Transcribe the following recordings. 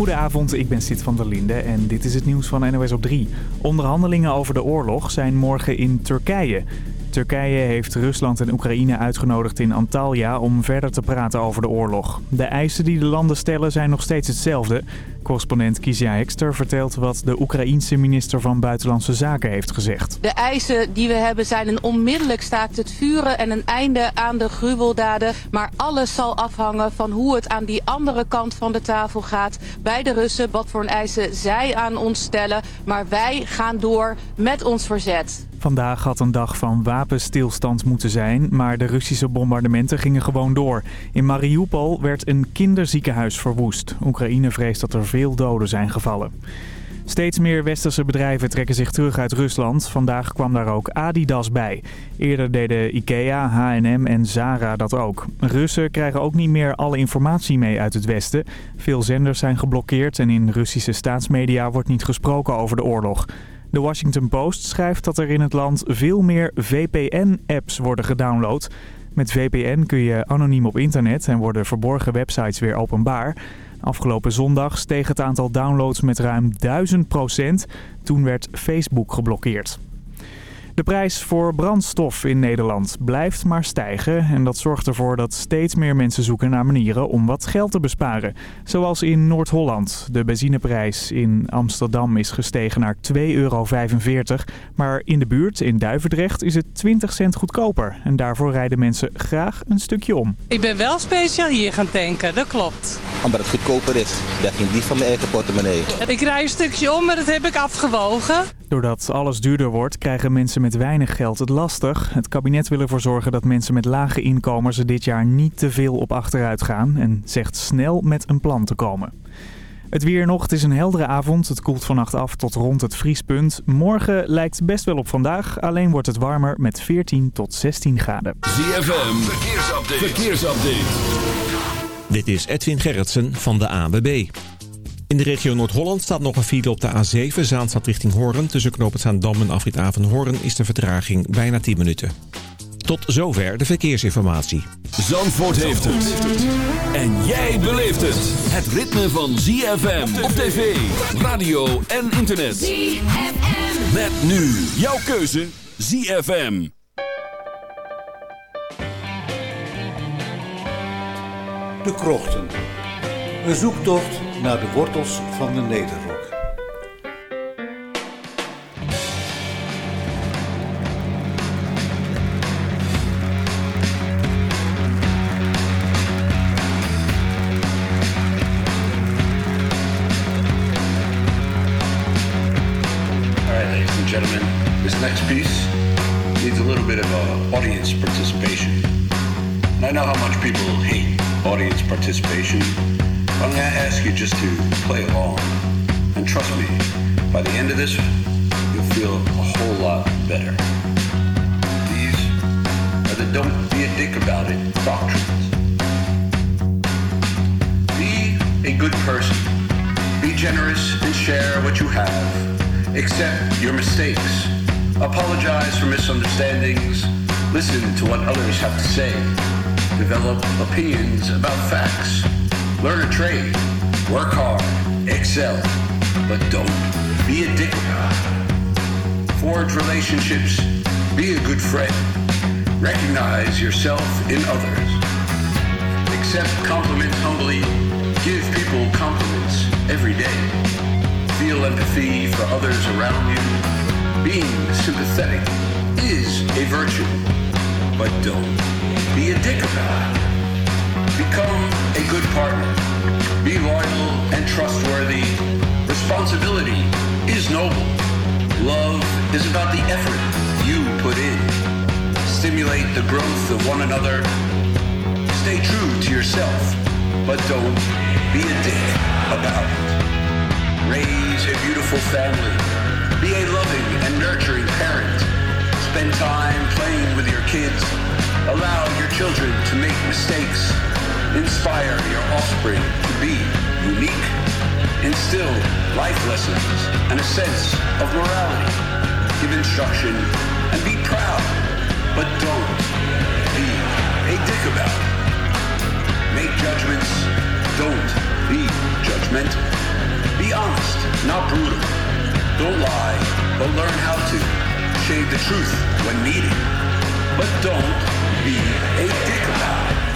Goedenavond, ik ben Sid van der Linde en dit is het nieuws van NOS op 3. Onderhandelingen over de oorlog zijn morgen in Turkije. Turkije heeft Rusland en Oekraïne uitgenodigd in Antalya om verder te praten over de oorlog. De eisen die de landen stellen zijn nog steeds hetzelfde. Correspondent Kizia Ekster vertelt wat de Oekraïense minister van Buitenlandse Zaken heeft gezegd. De eisen die we hebben zijn een onmiddellijk staakt het vuren en een einde aan de gruweldaden. Maar alles zal afhangen van hoe het aan die andere kant van de tafel gaat. Bij de Russen, wat voor een eisen zij aan ons stellen. Maar wij gaan door met ons verzet. Vandaag had een dag van wapenstilstand moeten zijn, maar de Russische bombardementen gingen gewoon door. In Mariupol werd een kinderziekenhuis verwoest. Oekraïne vreest dat er veel doden zijn gevallen. Steeds meer westerse bedrijven trekken zich terug uit Rusland. Vandaag kwam daar ook Adidas bij. Eerder deden Ikea, H&M en Zara dat ook. Russen krijgen ook niet meer alle informatie mee uit het westen. Veel zenders zijn geblokkeerd en in Russische staatsmedia wordt niet gesproken over de oorlog. De Washington Post schrijft dat er in het land veel meer VPN-apps worden gedownload. Met VPN kun je anoniem op internet en worden verborgen websites weer openbaar. Afgelopen zondag steeg het aantal downloads met ruim 1000 procent. Toen werd Facebook geblokkeerd. De prijs voor brandstof in Nederland blijft maar stijgen en dat zorgt ervoor dat steeds meer mensen zoeken naar manieren om wat geld te besparen. Zoals in Noord-Holland. De benzineprijs in Amsterdam is gestegen naar 2,45 euro. Maar in de buurt, in Duivendrecht, is het 20 cent goedkoper. En daarvoor rijden mensen graag een stukje om. Ik ben wel speciaal hier gaan tanken, dat klopt. Omdat het goedkoper is. Dat ging niet van mijn eigen portemonnee. Ik rij een stukje om, maar dat heb ik afgewogen. Doordat alles duurder wordt, krijgen mensen met weinig geld het lastig. Het kabinet wil ervoor zorgen dat mensen met lage inkomens er dit jaar niet te veel op achteruit gaan. En zegt snel met een plan te komen. Het weer nog, het is een heldere avond. Het koelt vannacht af tot rond het vriespunt. Morgen lijkt best wel op vandaag, alleen wordt het warmer met 14 tot 16 graden. ZFM, verkeersupdate. verkeersupdate. Dit is Edwin Gerritsen van de ABB. In de regio Noord-Holland staat nog een file op de A7, Zaanstad richting Hoorn. Tussen Knoop het Zaandam en Afrit Hoorn is de vertraging bijna 10 minuten. Tot zover de verkeersinformatie. Zandvoort heeft het. En jij beleeft het. Het ritme van ZFM op tv, radio en internet. ZFM. Met nu jouw keuze ZFM. De Krochten. Een zoektocht naar de wortels van de Nederrok. Work hard. Excel. But don't be a dick. Forge relationships. Be a good friend. Recognize yourself in others. Accept compliments humbly. Give people compliments every day. Feel empathy for others around you. Being sympathetic is a virtue, but don't be a dick about it. Become a good partner. Be loyal and trustworthy. Responsibility is noble. Love is about the effort you put in. Stimulate the growth of one another. Stay true to yourself, but don't be a dick about it. Raise a beautiful family. Be a loving and nurturing parent. Spend time playing with your kids. Allow your children to make mistakes. Inspire your offspring to be unique. Instill life lessons and a sense of morality. Give instruction and be proud, but don't be a dick about it. Make judgments, don't be judgmental. Be honest, not brutal. Don't lie, but learn how to. Shade the truth when needed. But don't be a dick about it.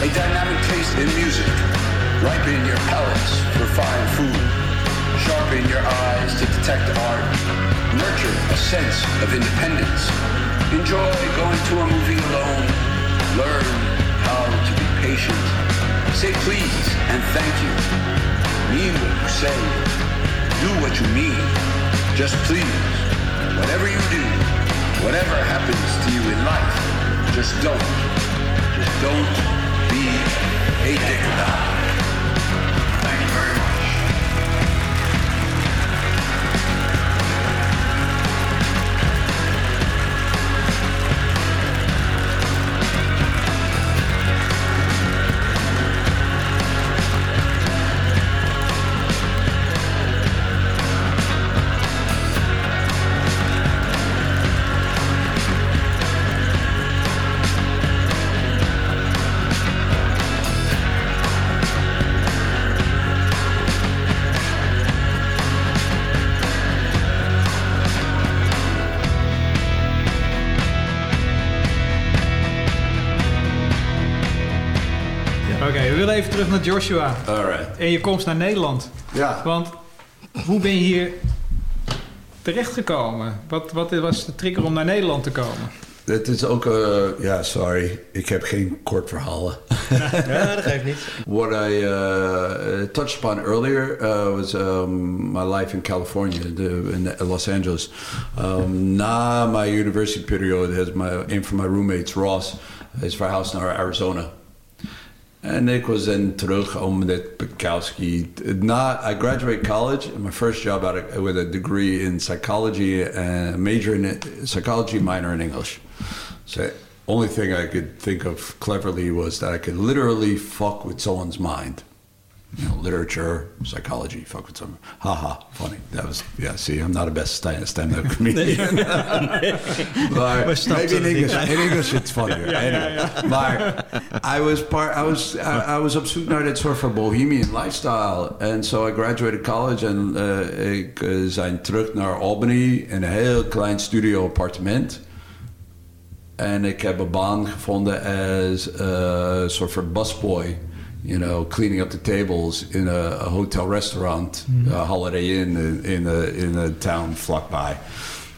A dynamic taste in music. Ripen your palates for fine food. Sharpen your eyes to detect art. Nurture a sense of independence. Enjoy going to a movie alone. Learn how to be patient. Say please and thank you. Mean what you say. Do what you mean. Just please. Whatever you do, whatever happens to you in life, just don't. Just don't be a dick about terug naar Joshua. Alright. En je komst naar Nederland. Ja. Want hoe ben je hier terechtgekomen? Wat, wat was de trigger om naar Nederland te komen? Het is ook, eh, ja, sorry, ik heb geen kort verhalen. Ja, dat geeft niet. What I uh, touched upon earlier uh, was um, my life in California, the, in Los Angeles. Um, na my university period, has my, een van mijn roommates, Ross, is verhuisd naar Arizona. En ik was dan terug omdat Bukowski. I graduated college, my first job out of, with a degree in psychology and major in psychology, minor in English. So only thing I could think of cleverly was that I could literally fuck with someone's mind. You know, literature, psychology, fuck with someone. Haha, funny. That was, yeah, see, I'm not a best stand- stand-up comedian. but maybe in English, in English it's funnier. anyway. Maar I was part, I was, I, I was zoek naar dit soort van bohemian lifestyle. And so I graduated college and uh, ik uh, zijn terug naar Albany in een heel klein studio appartement. En ik heb een baan gevonden als uh, soort van busboy. You know, cleaning up the tables in a, a hotel restaurant, a Holiday Inn in, in, a, in a town vlakbij.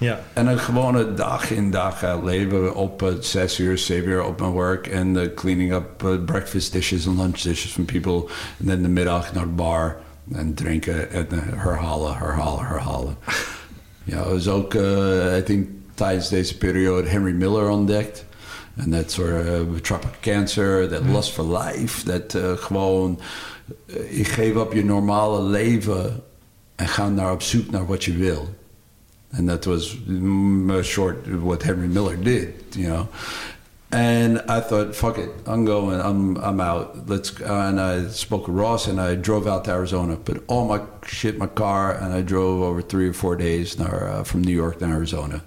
Ja. En een gewone dag in dag uit leven op uh, zes uur, zeven uur op mijn werk. En uh, cleaning up uh, breakfast dishes en lunch dishes from people. En dan de middag naar de bar en drinken en uh, herhalen, herhalen, herhalen. ja, het was ook, uh, I think, tijdens deze periode Henry Miller ontdekt. En dat soort uh, cancer, that lust for life. Dat uh, gewoon, uh, je geeft op je normale leven en ga naar op zoek naar wat je wil. And that was mm, short what Henry Miller did, you know. And I thought, fuck it, I'm going, I'm, I'm out. Let's. And I spoke with Ross, and I drove out to Arizona. Put all my shit in my car, and I drove over three or four days uh, from New York to Arizona.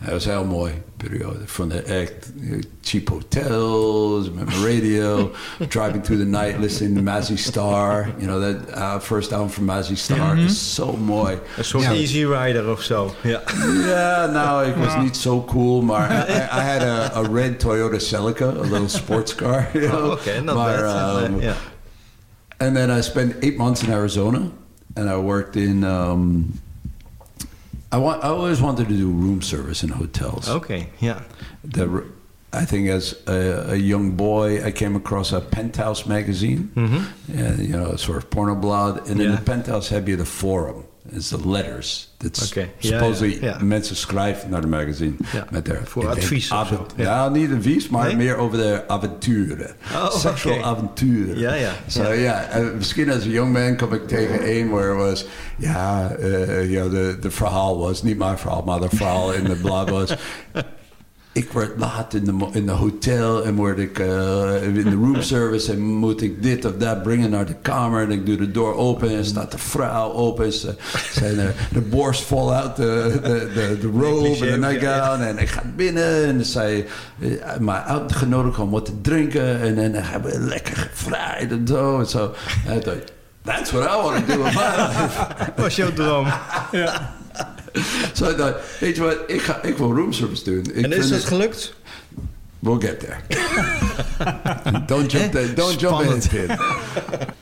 Dat was een heel mooi periode. Van de echt eh, cheap hotels, met mijn radio, driving through the night, listening to Mazzy Star. You know, that uh, first album from Mazzy Star Mhm. is so mooi. Een soort Ja. Easy Rider of zo. Ja. Ja, nou, ik was niet zo cool, maar I, I had a, a red Toyota Celica, a little sports car. You know? Oh, okay, not maar, bad. um, Yeah. And then I spent eight months in Arizona, and I worked in. Um, I want. I always wanted to do room service in hotels. Okay, yeah. The, I think as a, a young boy, I came across a Penthouse magazine, Mhm. and, you know, sort of porno blad. And in the Penthouse had je the forum. It's the letters. Oké, ja, supposedly ja, ja. mensen schrijven naar de magazine. Met de, voor denk advies of avo- zo, ja. Nou, niet advies, maar Nee? meer over de avonturen. Oh, Sexual avonturen. Ja, ja. So, Ja. en misschien als young man kwam ik tegen een waar was... Ja, eh, ja de, de verhaal was, niet mijn verhaal, maar de verhaal in de blad was... Ik word laat in de, in de hotel en word ik eh, in de room service en moet ik dit of dat brengen naar de kamer. En ik doe de deur open en staat de vrouw open. Ze zijn er, de borst vol uit de, de, de, de robe en de nightgown. En ik ga binnen en zij eh, mij uitgenodigd om wat te drinken. En dan hebben we lekker gevrijd en zo. En zo. En ik dacht, That's what I want to do with my life. was jouw droom. Ja. Zo ik dacht, weet je wat, ik, ga, ik wil roomservice doen. Ik En is vind dat het- gelukt? We'll get there. don't jump, eh, there, don't jump in, Spannend. kid.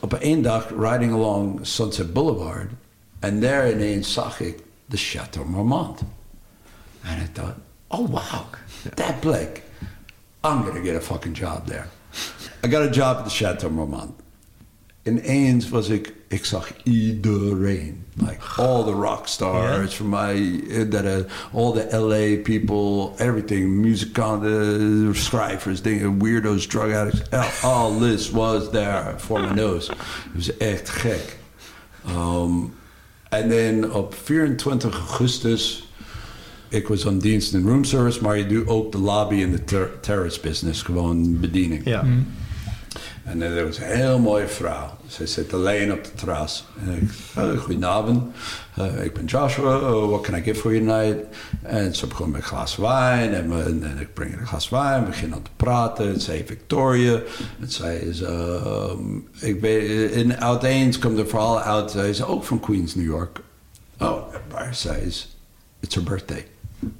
Op één dag, riding along Sunset Boulevard... en daar ineens zag ik de Chateau Marmont. En ik dacht, oh wow, that Blake. I'm gonna get a fucking job there. I got a job at the Chateau Marmont. Ineens was ik, ik zag iedereen. Like all the rock stars from my, eh, that, uh, all the LA people, everything, muzikanten, schrijvers, dingen, weirdos, drug addicts. All, all this was there for my nose. Het was echt gek. Um, en dan op 24 augustus, ik was aan dienst in room service, maar je doet ook de lobby in de ter- terrace business, gewoon bediening. Ja. En er was een heel mooie vrouw. Ze zit alleen op de terras. En ik, uh, goedenavond, Eh, ik ben Joshua, what can I get for you tonight? En ze begon met een glas wijn. En, en ik breng een glas wijn, we beginnen aan te praten. Het zei Victoria. En zij is, ehm, ik weet, in uiteens komt er vooral uit, zij is ook van Queens, New York. Oh, maar zij is, it's her birthday.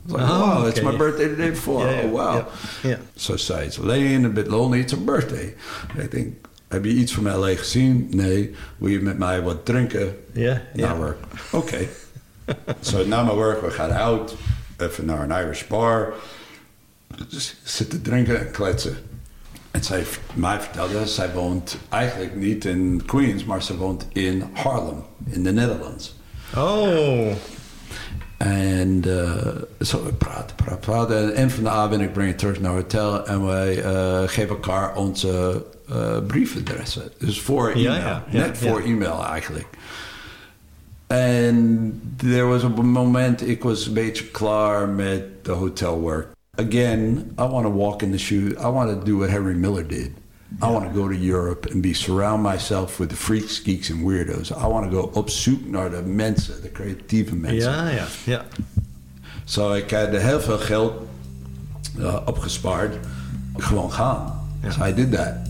I like, Oh, wow, it's okay. my birthday the day before. Oh, wow. ja. Zo zei ze alleen, een bit lonely, it's a birthday. Ik denk, heb je iets van LA gezien? Nee. Wil je met mij wat drinken? Ja, Na ja. werk. Oké. Zo na mijn werk, we gaan uit. Even naar een Irish bar. Dus zitten drinken en kletsen. En zij mij vertelde, zij woont eigenlijk niet in Queens, maar ze woont in Harlem, in de Netherlands. Oh. En eh, zo we praten, praten, praten. En eind van de avond, ik breng je terug naar het hotel en wij eh, geven elkaar onze eh, briefadressen. Dus voor e-mail, Ja, ja, ja, net voor e-mail eigenlijk. En er was een moment, ik was een beetje klaar met de hotelwork. Again, I want to walk in the shoe. I want to do what Henry Miller did. I want to go to Europe and be surround myself with the freaks, geeks and weirdos. I want to go op zoek naar de mensen, de creatieve mensen. Ja, ja, ja. Zo, ik had heel veel geld uh, opgespaard. Gewoon gaan. So I did that.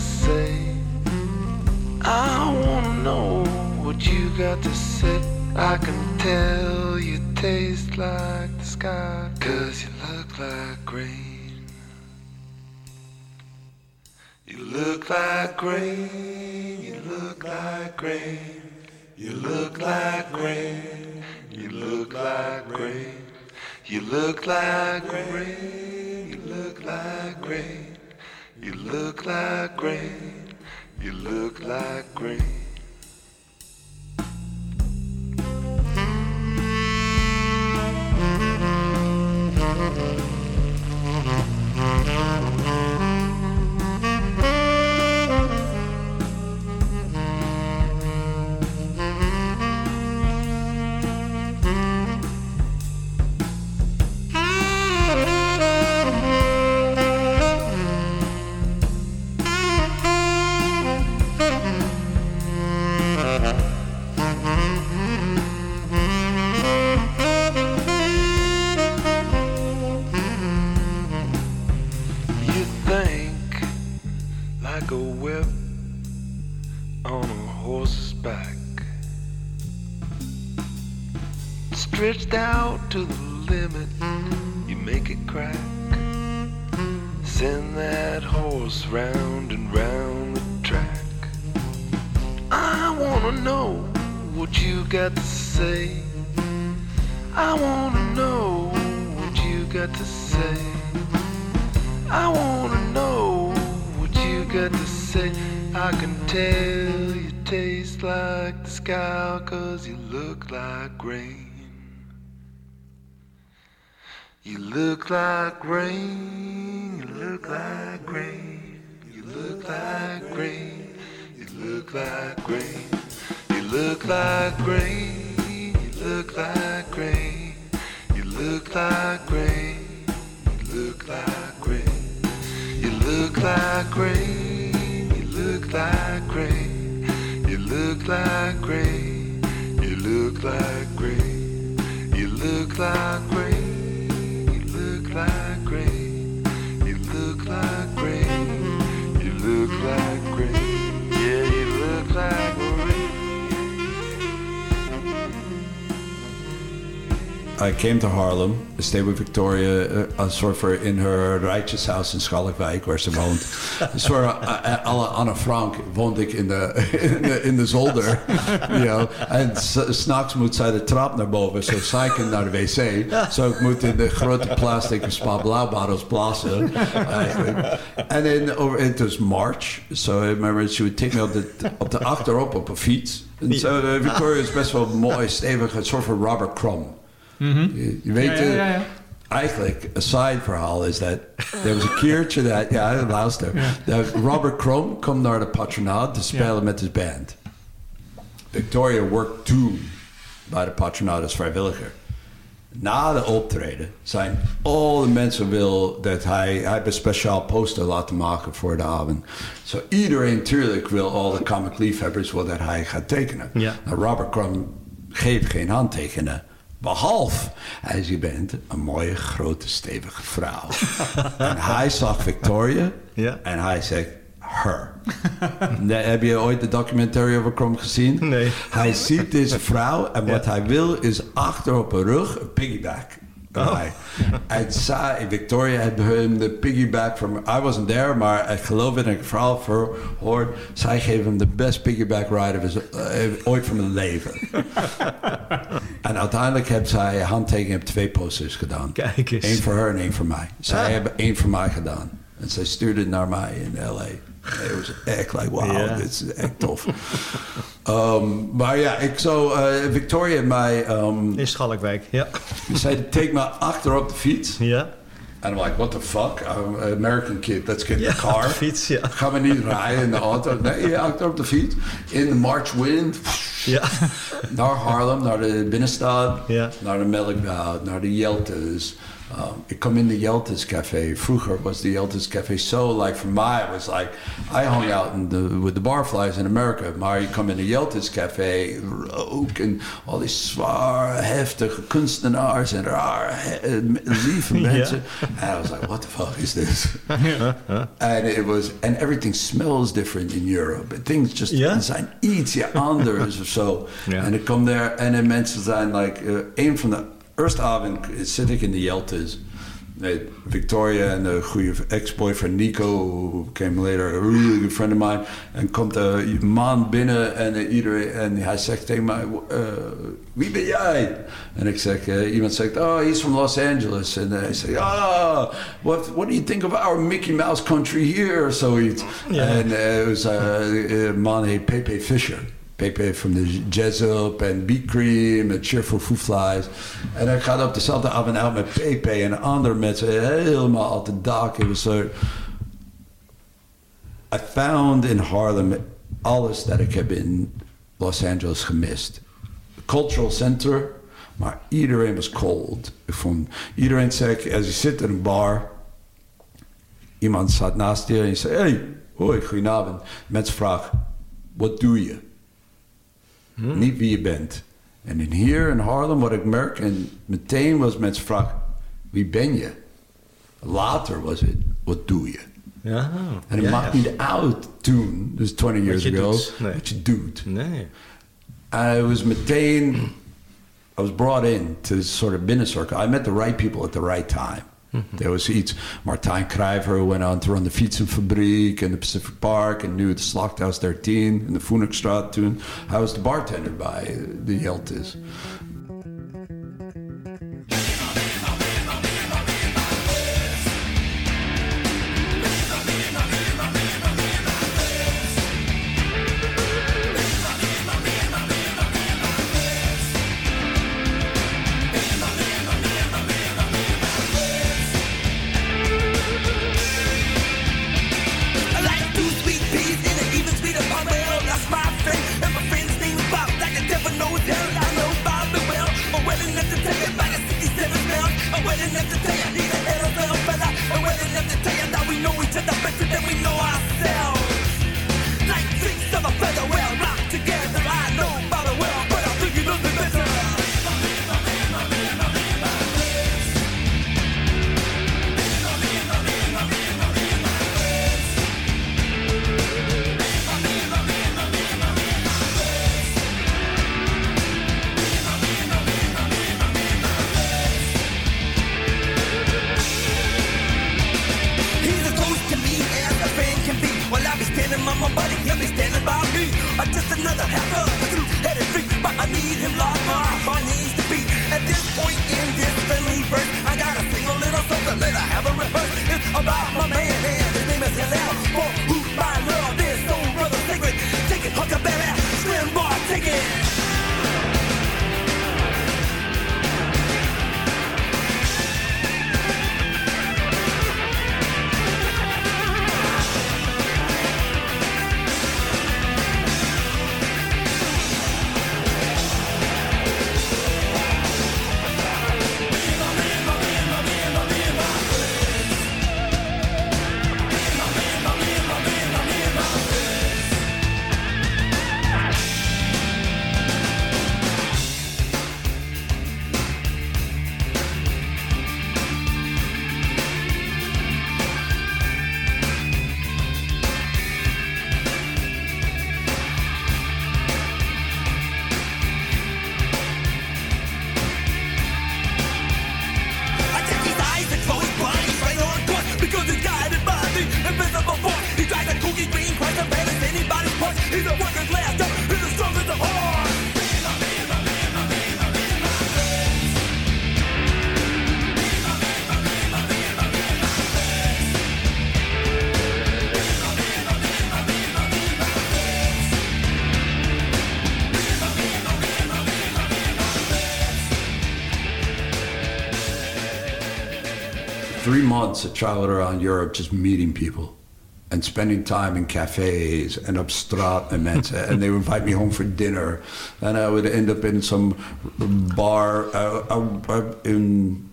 Say. I wanna know what you got to say. I can tell you taste like the sky. Cause you look like rain. You look like rain. You look like rain. You look like rain. You look like rain. You look like rain. You look like rain. You look like rain. You look like rain. You out to the limit. You make it crack. Send that horse round and round the track. I wanna know what you got to say. I wanna know what you got to say. I wanna know what you got to say. I can tell you taste like the sky, cause you look like rain. You look like rain, you look like rain, you look like rain, you look like rain, you look like rain, you look like rain, you look like rain, you look like rain, you look like rain, you look like rain, you look like rain, you look like rain, you look like rain inside. I came to Harlem. I stayed with Victoria uh, of in her rijtjeshuis in Schalkwijk, waar ze woont. voor uh, alle Anne Frank woonde ik in de, in de, in de zolder. you know. En s'nachts moet zij de trap naar boven, zo zeiken naar de wc. Zo ik moet in de grote plastic spa blauwbottles blazen. En then over, it was March. So I remember she would take me op de, op de achterop op een fiets. En uh, Victoria is best wel mooi, stevig, een soort van Robert Crumb. Mhm. Je, je weet, eh, eigenlijk, een side verhaal is dat er was een keertje dat, ja, luister, dat Robert Crumb komt naar de patronaat te spelen met zijn band. Victoria worked toen bij de patronaat als vrijwilliger. Na de optreden zijn al de mensen wil dat hij, hij heeft een speciaal poster laten maken voor de avond. Zo iedereen natuurlijk wil al de comic liefhebbers wil dat hij gaat tekenen. Ja. Nou, Robert Crumb geeft geen handtekenen. Behalve, als je bent een mooie, grote, stevige vrouw. en hij zag Victoria Ja. en hij zegt, her. Nee, heb je ooit de documentary over Crumb gezien? Nee. Hij ziet deze vrouw en wat hij wil is achter op haar rug een piggyback. Erbij. En zij, Victoria had hem de piggyback from... I wasn't there, maar ik geloof het en ik heb verhaal verhoord. Zij geeft hem de best piggyback ride of his, eh, ooit van mijn leven. en uiteindelijk heeft zij handtekening op twee posters gedaan. Kijk eens. Eén voor haar en één voor mij. Zij Ah. hebben één voor mij gedaan. En zij stuurde het naar mij in L.A. Het was echt like, wow, dit is echt tof. Um, maar ja, ik zo, eh, Victoria en mij, um, In Schalkwijk, ja. zei, take me achter op de fiets. Ja. En I'm like, what the fuck? I'm an American kid, let's get in the car. fiets, ja. Gaan we niet rijden in de auto? Nee, achter op de fiets. In de March wind. Ja. Naar Harlem, naar de binnenstad. Ja. Naar de Melkwoud, naar de Yeltes. Um, ik kom in de Yeltes Café. Vroeger was de Yeltes Café so like for my it was like I hung out in the, with the barflies in America. Maar je komt in de Yeltes Café, rook en al die zwaar heftige kunstenaars en raar he- lieve mensen. And I was like, what the fuck is this? and it was and everything smells different in Europe. Things just Ja? zijn ietsje anders of zo. Ja. En ik kom daar en de mensen zijn like uh, een van de eerste avond zit ik in de Yeltes. Nee, Victoria en de goede ex-boyfriend Nico, who came later, a really good friend of mine. En komt een man binnen en, eh, iedereen, en hij zegt tegen mij, eh, wie ben jij? En ik zeg, eh, iemand zegt, oh, he's from Los Angeles. En hij zegt, ah, what, what do you think of our Mickey Mouse country here? Zoiets. Ja. En eh, het was eh, een man heet Pepe Fisher. Pepe van de Jazz Up en Beat Cream en Cheerful Foo Flies. En hij gaat op dezelfde avond uit met Pepe en andere mensen helemaal op de dak. Het was zo... I found in Harlem alles dat ik heb in Los Angeles gemist. Cultural center, maar iedereen was cold. Ik vond, iedereen zei, als je zit in een bar, iemand zat naast je en je zei, hey, hoi, goedenavond. Mensen vragen, wat doe je? Niet wie je bent. En in hier in Harlem, wat ik merk, en meteen was mensen vragen, wie ben je? Later was het, wat doe je? Ja. En het ja, maakt ja. niet uit toen, dus 20 years ago. Nee. wat je doet. Nee. En I was meteen, I was brought in to this sort of business circle. I met the right people at the right time. Mm-hmm. There was iets, Martijn Krijver went on to run de fietsenfabriek in the Pacific Park en nu het Slachthuis 13 in de Phoenixstraat toen. Hij was de bartender bij eh, de Yeltis. Three months I traveled around Europe just meeting people and spending time in cafes and up straat and mensen. and they would invite me home for dinner. And I would end up in some bar uh, uh, uh, in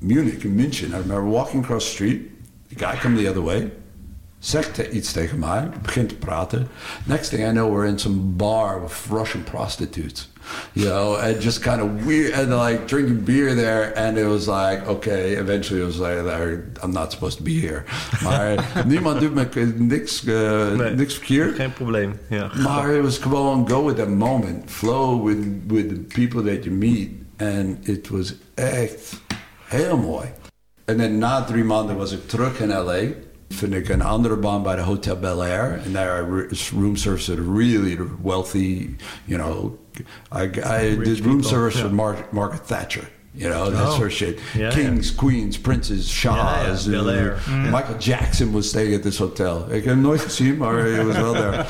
Munich, in München. I remember walking across the street. The guy come the other way. Zegt iets tegen mij, begint te praten. Next thing I know, we're in some bar with Russian prostitutes. You know, and just kind of weird, and like drinking beer there. And it was like, okay, eventually it was like, I'm not supposed to be here. Maar niemand doet me niks, uh, niks verkeerd. Geen probleem, ja. Maar it was gewoon go with the moment. Flow with, with the people that you meet. And it was echt heel mooi. En dan na drie maanden was ik terug in L.A. Vind ik een andere baan bij de Hotel Bel Air. And there I re- room service at a really wealthy, you know... I, I did room people, service yeah. for Mar- Margaret Thatcher. You know, that Oh. sort of shit. Yeah, Kings, queens, princes, shahs. Ja, ja, Bel Air. uh, Mm. Michael Jackson was staying at this hotel. Ik heb nooit gezien, maar hij was wel daar.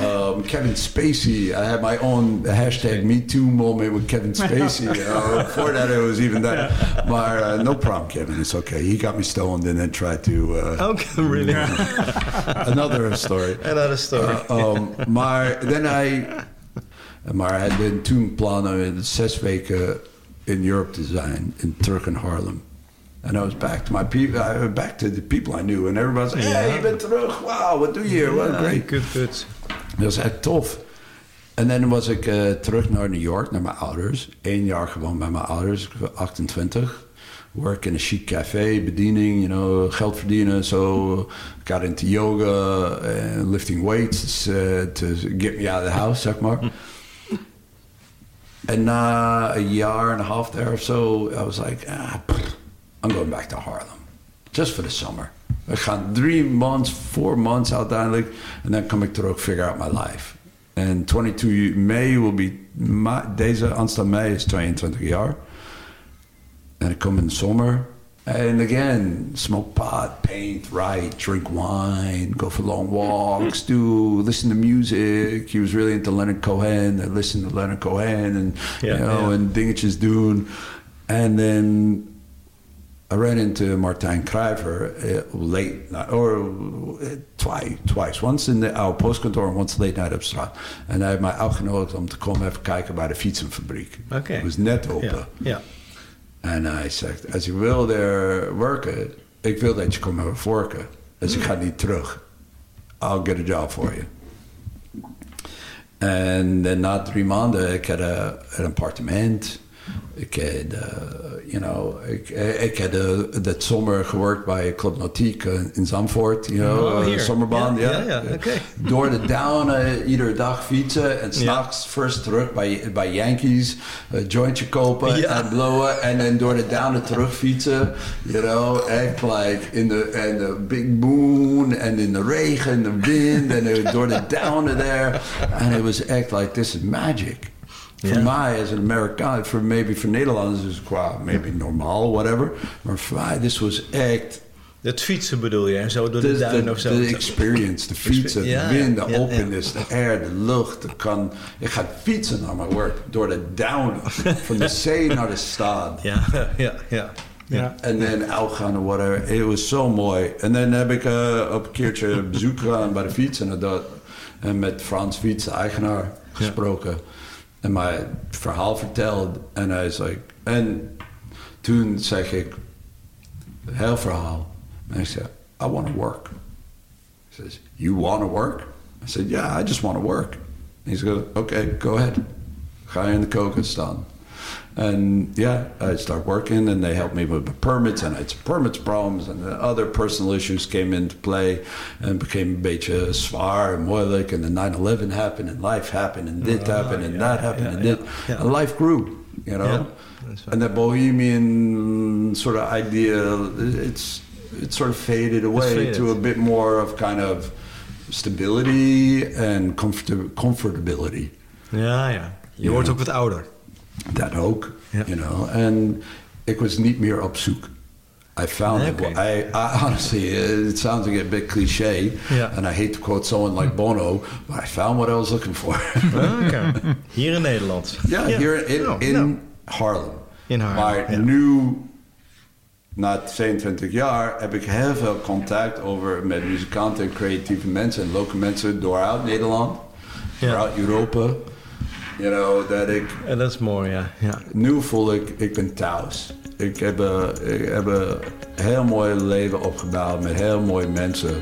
Um, Kevin Spacey. I had my own hashtag Me Too moment with Kevin Spacey. Know, before that, it was even that. Maar uh, no problem, Kevin. It's okay. He got me stoned and then tried to. Uh, Okay, really? another story. Another story. Uh, um, maar then I. Maar hij had toen plannen zes weken in Europe design in Turk and Harlem. And I was back to my people, I was back to the people I knew. And everybody was like, hey, je bent terug. Wow, wat doe je hier? What Ja, great. Good, good. Dat was echt tof. En dan was ik eh, terug naar New York, naar mijn ouders. Eén jaar gewoon bij mijn ouders, ik was 28. Work in a chic café, bediening, you know, geld verdienen. So got into yoga and lifting weights uh, to get me out of the house, zeg maar. And na a year and a half there or so, I was like, ah, I'm going back to Harlem. Just for the summer. We gaan three months, four months uiteindelijk. En dan kom ik terug, figure out my life. And 22 May will be... Ma deze aanstaande mei is 22 jaar. En ik kom in zomer. And again, smoke pot, paint, write, drink wine, go for long walks, do listen to music. He was really into Leonard Cohen. I listened to Leonard Cohen and Yeah, you know yeah. and dingetjes doen. And then I ran into Martijn Kruiver uh, late night, or uh, twice, twice. Once in de oude postkantoor en once late night op straat. En hij heeft mij uitgenodigd om te komen even kijken bij de fietsenfabriek. Oké. Het was net open. Ja. ja. En hij zegt, als je wil daar werken, ik wil dat je komt me werken. Dus ik ga niet terug. I'll get a job for you. En na drie maanden, ik had een appartement. Ik had, uh, you know, ik, ik had uh, dat zomer gewerkt bij Club Nautiek uh, in Zandvoort, you know, Oh, zomerbaan, Ja. Door de down, iedere dag fietsen en s'nachts first terug bij, bij Yankees, jointje kopen en blowen en dan door de down en terug fietsen, you know, echt like in de, in de big moon en in de regen en de wind en door de down there. And it was echt like, this is magic. Voor mij als een Amerikaan, voor maybe voor Nederlanders is het qua maybe normaal, whatever. Maar voor mij, this was echt Het fietsen bedoel je, en zo door de, de, duin de, of zo. de experience, de fietsen, de wind, de openness, de air, de lucht. Ik, kan, ik ga fietsen naar mijn werk door de down, van de zee naar de stad. Ja, ja, ja. Ja. En dan uitgaan of whatever. Het was zo mooi. En dan heb ik uh, op een keertje bezoek gedaan bij de fiets. En, dat, en met Frans Fiets, de eigenaar, gesproken. En mij verhaal verteld. En hij is like... En toen zeg ik... Heel verhaal. En ik zei... I want to work. He says, you want to work? I said, yeah, I just want to work. And he said, okay, go ahead. Ga je in de koken staan. And yeah, I started working, and they helped me with the permits, and I had some permits problems, and the other personal issues came into play, and became een beetje zwaar uh, en moeilijk. And the 9/11 happened, and life happened, and this oh, happened, and that happened, and this, and life grew, you know. Yeah. And that bohemian sort of idea, it's it sort of faded away faded. to a bit more of kind of stability and comfort- comfortability. Ja, ja. Je wordt ook wat ouder. Dat ook, you know. En ik was niet meer op zoek. I found it. I, I honestly, it sounds like a bit cliche, Ja. and I hate to quote someone like Bono, but I found what I was looking for. Oké. Hier in Nederland. ja, hier in, Nou, in nou. Harlem. In Haarlem, Maar nu, na 22 jaar, heb ik heel veel contact over met muzikanten en creatieve mensen en leuke mensen dooruit Nederland, dooruit Europa. You know, dat ik En dat is mooi, ja. ja. nu voel ik, ik ben thuis. Ik heb, eh, ik heb een heel mooi leven opgebouwd met heel mooie mensen.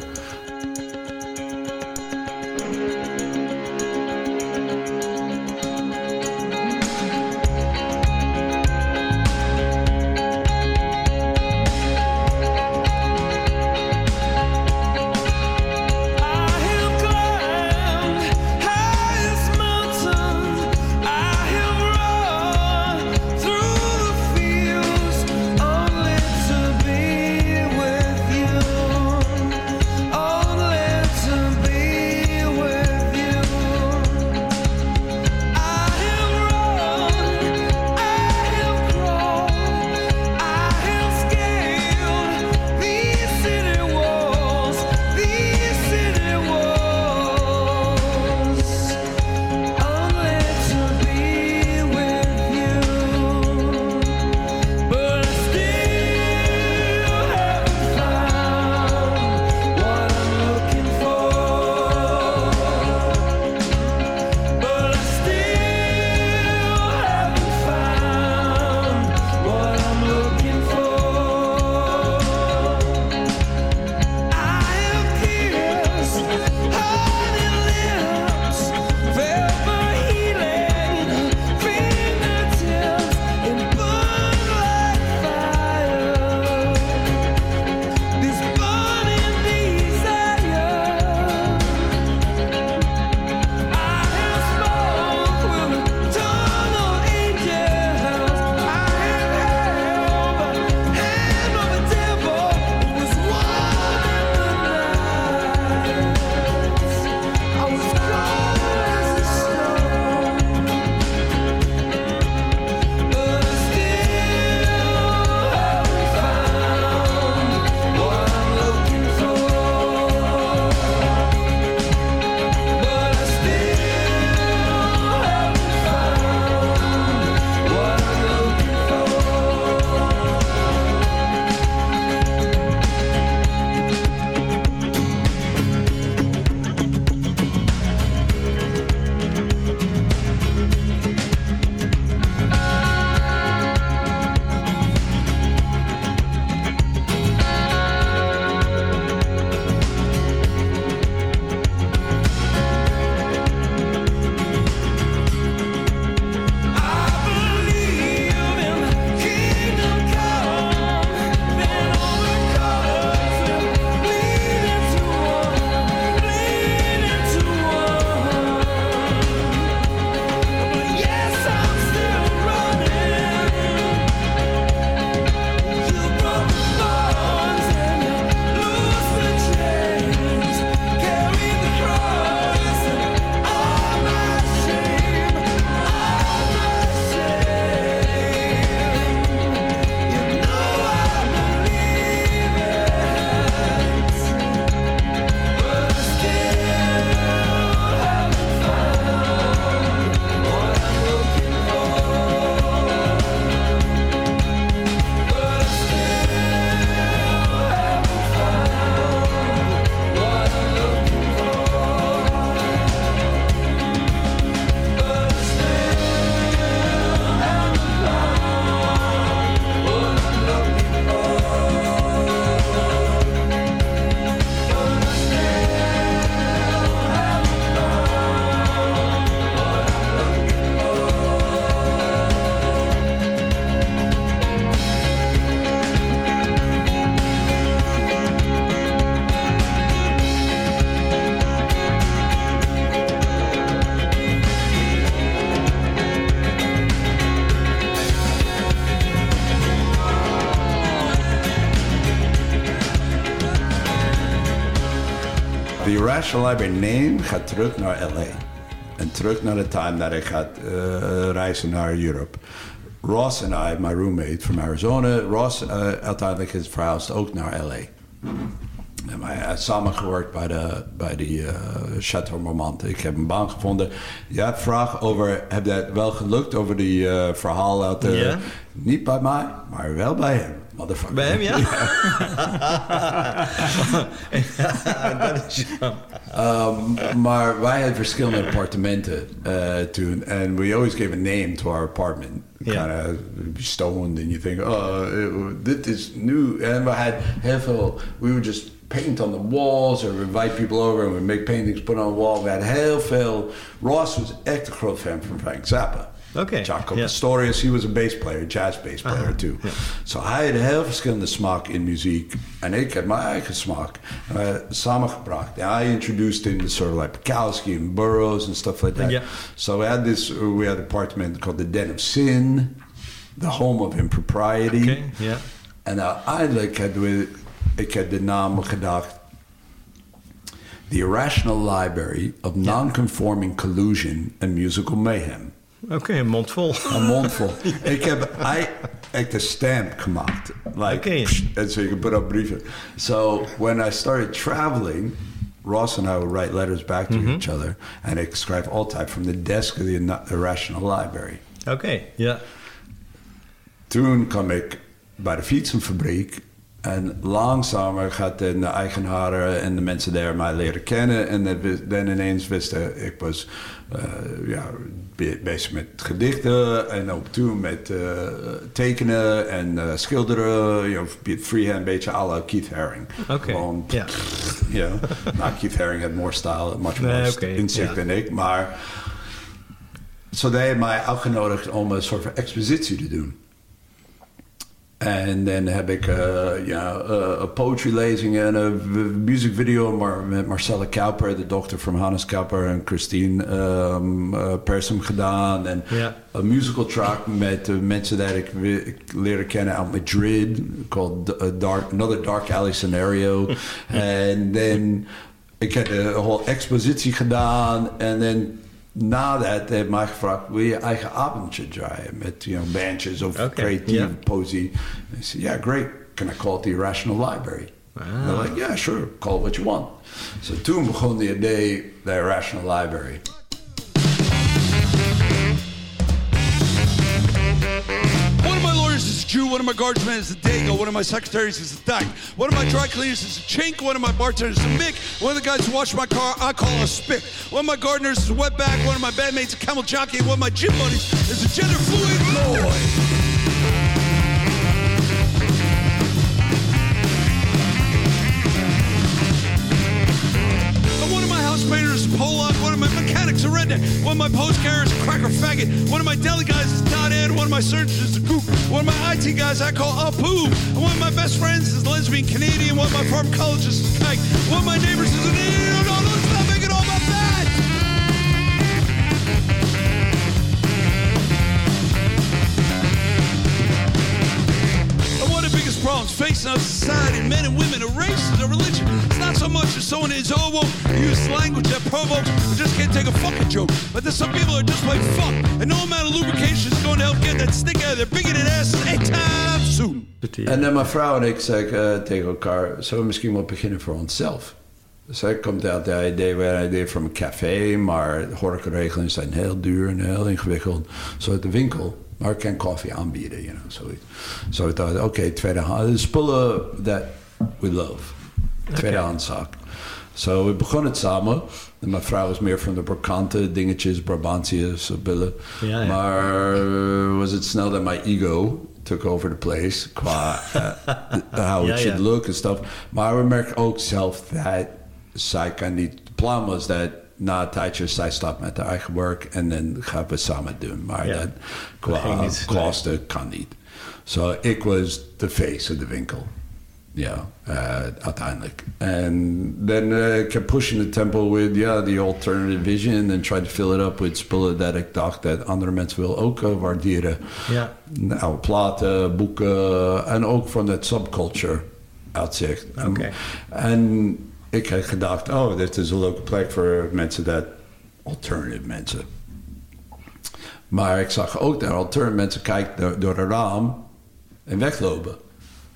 The Irrational Library name gaat terug naar LA. En terug naar de time dat ik ga eh, reizen naar Europe. Ross en I, my roommate from Arizona, Ross eh, uiteindelijk is verhuisd ook naar LA. En wij hebben samen gewerkt bij de, bij die eh, Chateau Marmont. Ik heb een baan gevonden. Ja, vraag over, heb dat wel gelukt over die eh, verhaal uit de... Ja. Niet bij mij, maar wel bij hem. Motherfucker. Bij hem, ja? dat is Um, maar wij hadden verschillende appartementen uh, toen. And we always gave a name to our apartment. Ja. Kind of stoned and you think, oh, it- dit is new. En we had heel veel, we would just paint on the walls or invite people over and we make paintings put on the wall. We had heel veel, Ross was echt een groot fan van Frank Zappa. Oké, Jaco ja. Pastorius, he was a bass player, jazz bass uh-huh, player Aha, too. ja. So hij had heel verschillende smaak in muziek. En ik had mijn eigen smaak. En hebben samengebracht. And I introduced him to sort of like Bukowski and Burroughs and stuff like that. Yeah. So we had this, we had an apartment called the Den of Sin. The home of impropriety. Oké, ja. En uiteindelijk uh, hadden we, ik heb de naam gedacht. The Irrational Library of Non-Conforming Collusion and Musical Mayhem. Oké, een mond vol. Een mond vol. ik heb I, echt een stamp gemaakt. Like, psh, and so you can put up brieven. So when I started traveling, Ross and I would write letters back to mhm. each other. And ik schrijf altijd from the desk of the Irrational Library. Oké, ja. Toen kwam ik bij de fietsenfabriek. En langzamer gaat de eigenaren en de mensen daar mij leren kennen. En dan ineens wisten ik was eh, ja, be- bezig met gedichten. En ook toen met eh, tekenen en eh, schilderen. You know, freehand, een beetje à la Keith Haring. Oké, Gewoon, ja. you know. nou, Keith Haring had more style, much more Nee, oké, inzicht dan ik. Maar zo they hebben mij uitgenodigd om een soort van expositie te doen. En dan heb ik eh, ja, een poetry lezing en een music video maar met Marcella Kauper, de dochter van Hannes Kauper en Christine um, uh, Persum gedaan. En Ja. een musical track met uh, mensen die ik, ik leren kennen uit Madrid, called uh, Dark, Another Dark Alley Scenario. en dan, ik heb een whole expositie gedaan en dan na dat heeft mij gevraagd, wil je eigen avondje draaien met you know, bandjes of Oké, creatieve ja. poëzie? I said, yeah, great. Can I call it the Irrational Library? And they're ah. like, yeah, sure. Call it what you want. So toen begon the idee, the Irrational Library. Jew. One of my guardsmen is a Dago. One of my secretaries is a Dyke. One of my dry cleaners is a Chink. One of my bartenders is a Mick. One of the guys who wash my car, I call a Spick. One of my gardeners is a wetback. One of my bandmates a camel jockey. One of my gym buddies is a gender fluid boy. And one a One of my mechanics redneck. One of my post carriers is a cracker faggot. One of my deli guys is Dot Ed. One of my surgeons is a goop. One of my IT guys I call a poo. One of my best friends is lesbian Canadian. One of my pharmacologist is a kike. One of my neighbors is an idiot. No, no, let's not make it all about that. And one of the biggest problems facing our society, men and women, are race and a religion. It's not so much as someone is oh, homo, use language that can't joke. But there's some people are just plain fuck, and no amount of lubrication is going to help get that stick out of their bigoted asses anytime soon. En dan mijn vrouw en ik zeggen eh, tegen elkaar, zullen we misschien wel beginnen voor onszelf? Zij komt uit de idee, wij idee van een café, maar de horecaregelen zijn heel duur en heel ingewikkeld. Zo uit de winkel, maar ik kan koffie aanbieden, you know, zoiets. Zo ik dacht, oké, tweedehands, spullen that we love. Tweedehands zaak. Zo, we begonnen samen. En mijn vrouw is meer van de Brabante dingetjes, Brabantiërs, billen. Ja, ja. Maar uh, was het snel dat my ego took over the place qua uh, how it should look and stuff. Maar we merken ook zelf dat zij kan niet... Het plan was dat na een tijdje zij stopt met haar eigen werk en dan gaan we samen doen. Maar dat qua kosten kan niet. Zo, ik was de face of de winkel. Ja, uh, uiteindelijk. En dan uh, ik kept pushing the tempo with yeah, the alternative vision and tried to fill it up with spullen dat ik dacht dat andere mensen wil ook uh, waarderen. Ja. Oude platen, boeken en ook van dat subculture uitzicht. Oké. En ik had gedacht, oh, dit is een leuke plek voor mensen dat... Alternative mensen. Maar ik zag ook dat alternative mensen kijken door, door een raam en weglopen.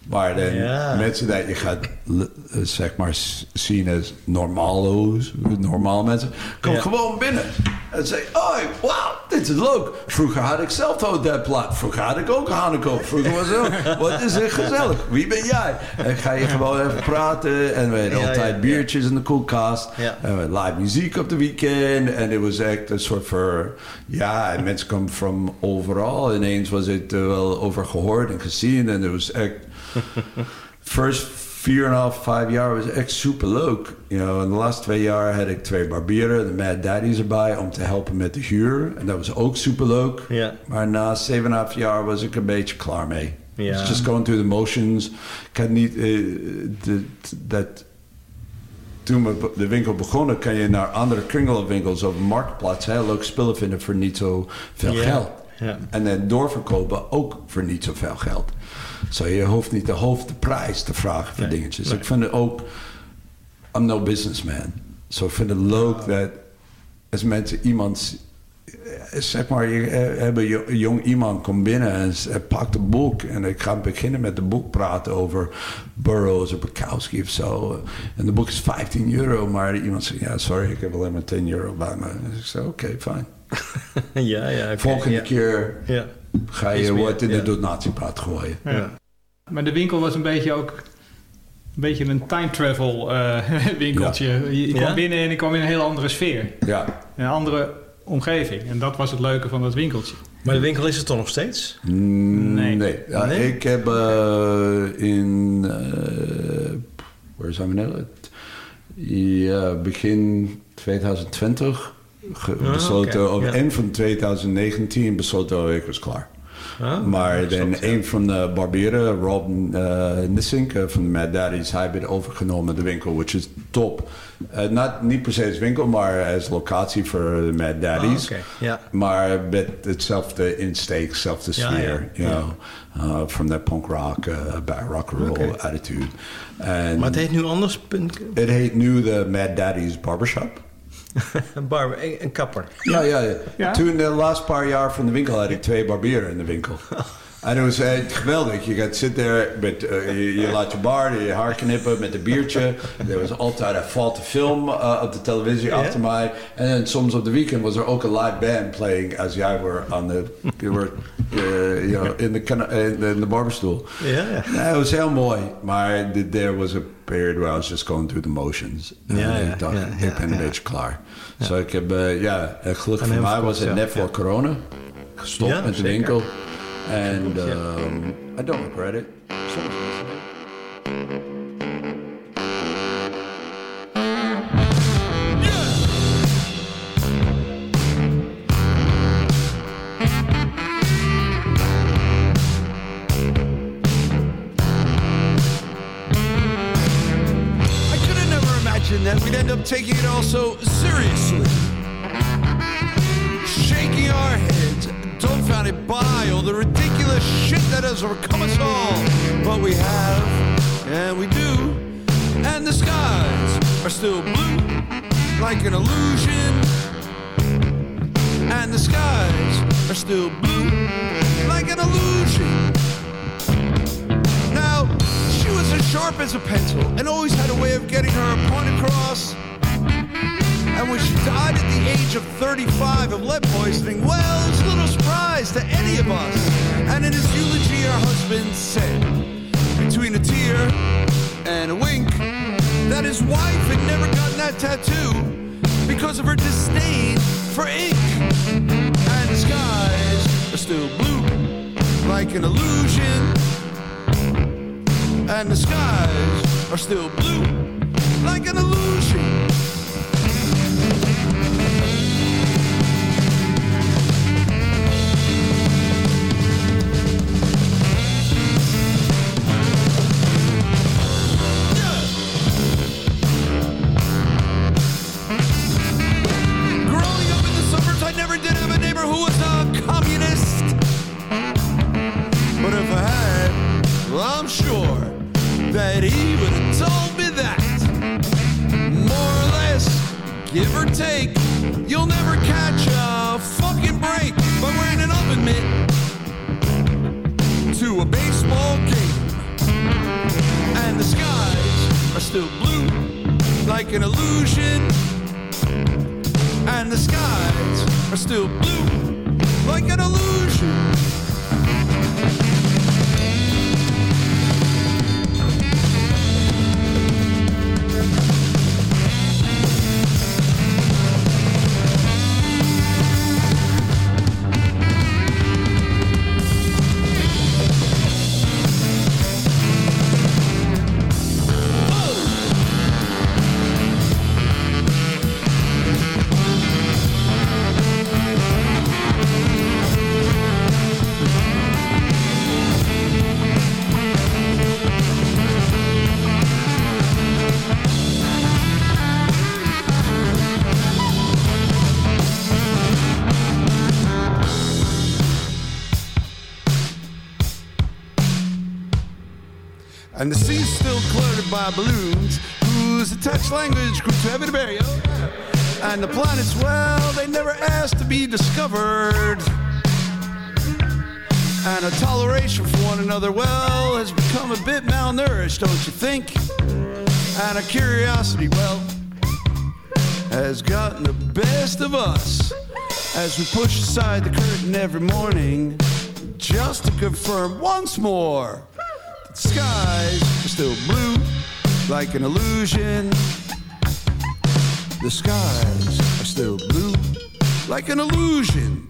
Maar dan Ja. mensen dat je gaat, eh, zeg maar, zien als normalo's, normaal mensen, komen Ja. gewoon binnen. En zeggen, oh, wauw, dit is leuk. Vroeger had ik zelf ook dat plaat. Vroeger had ik ook Haneko. Vroeger was het ook, wat is het gezellig. Wie ben jij? En ga je gewoon even praten. En we hadden Ja, altijd biertjes in de koelkast. Ja. En live muziek op de weekend. En het was echt een soort van... Ja, en mensen komen van overal. Ineens was het er wel over gehoord en gezien. En het was echt... First vier en half, vijf jaar was echt super leuk. You know, in de laatste twee jaar had ik twee barbieren, de Mad Daddies erbij, om te helpen met de huur. En dat was ook super leuk. Ja. Maar na zeven en half jaar was ik een beetje klaar mee. Ja. It's just going through the motions. Ik had niet... eh, de- dat toen we de winkel begonnen, kan je naar andere kringelwinkels op de marktplaats heel leuk spullen vinden voor niet zo veel geld. En dan doorverkopen ook voor niet zoveel geld. Zo je hoeft niet de hoofdprijs te vragen voor Nee, dingetjes. nee. Ik vind het ook, I'm no businessman. Zo ik vind het leuk dat als mensen iemand, eh, zeg maar, je eh, hebben een jong iemand komt binnen en hij pakt een boek en ik ga beginnen met de boek praten over Burroughs of Bukowski of zo. En de boek is 15 euro, maar iemand zegt, ja sorry, ik heb alleen maar 10 euro bij me. Dus ik zeg, oké, fijn. ja, ja. Volgende keer Ja. Ga je wat in ja. de donatiepaad gooien. Ja. Maar de winkel was een beetje ook een beetje een time travel eh, winkeltje. Je, je kwam Ja? binnen en ik kwam in een heel andere sfeer. Ja. Een andere omgeving. En dat was het leuke van dat winkeltje. Maar de winkel is er toch nog steeds? Nee. Nee. Ja, Nee? Ik heb eh, in... eh waar zijn we nou? Ja, begin 2020 ge- Ah, besloten... Of ja. eind van 2019 besloten oh, ik was klaar. Ah, maar dan een van de barbieren, Rob eh Nissink eh, van de Mad Daddies, hij heeft overgenomen de winkel, which is top. Eh, not, niet per se als winkel, maar als locatie voor de Mad Daddies. Ah, oké, ja. Maar met hetzelfde insteek, hetzelfde sfeer. ja, You know, uh, from that punk rock, uh, back rock and roll attitude. En Maar het heet nu anders. het heet nu de Mad Daddies Barbershop. Een barber, een, een kapper. Ja, ja, ja. Ja? Toen de laatste paar jaar van de winkel had ik twee barbieren in de winkel. En het was echt geweldig. Je gaat zitten daar, met, eh, je, je laat je bar, je haar knippen met een biertje. Er was altijd een foute film eh, op de televisie achter mij. En dan soms op de weekend was er ook een live band playing als jij were aan de, je were, eh, you know, in de, in de, in de barberstoel. Ja, ja. Nee, het was heel mooi. Maar the- there was a period where I was just going through the motions. En Ja, ja, ik dacht, ja, ik ben een beetje klaar. Zo ik heb, eh, ja, gelukkig voor mij was het net voor corona. Gestopt met de winkel. En Klopt, ja. um, I don't regret it. Soms I could has overcome us all. But we have, and we do, and the skies are still blue, like an illusion. And the skies are still blue, like an illusion. Now, she was as sharp as a pencil and always had a way of getting her point across. And when she died at the age of 35 of lead poisoning, well, it's a little surprise to any of us. And in his eulogy, her husband said, between a tear and a wink, that his wife had never gotten that tattoo because of her disdain for ink. And the skies are still blue, like an illusion. And the skies are still blue, like an illusion. Take. You'll never catch a fucking break by wearing an oven mitt to a baseball game. And the skies are still blue, like an illusion. And the skies are still blue, like an illusion. And the sea's still cluttered by balloons whose attached language grew to heavy barrier. And the planets, well, they never asked to be discovered. And a toleration for one another, well, has become a bit malnourished, don't you think? And a curiosity, well, has gotten the best of us as we push aside the curtain every morning just to confirm once more skies are still blue like an illusion. The skies are still blue like an illusion.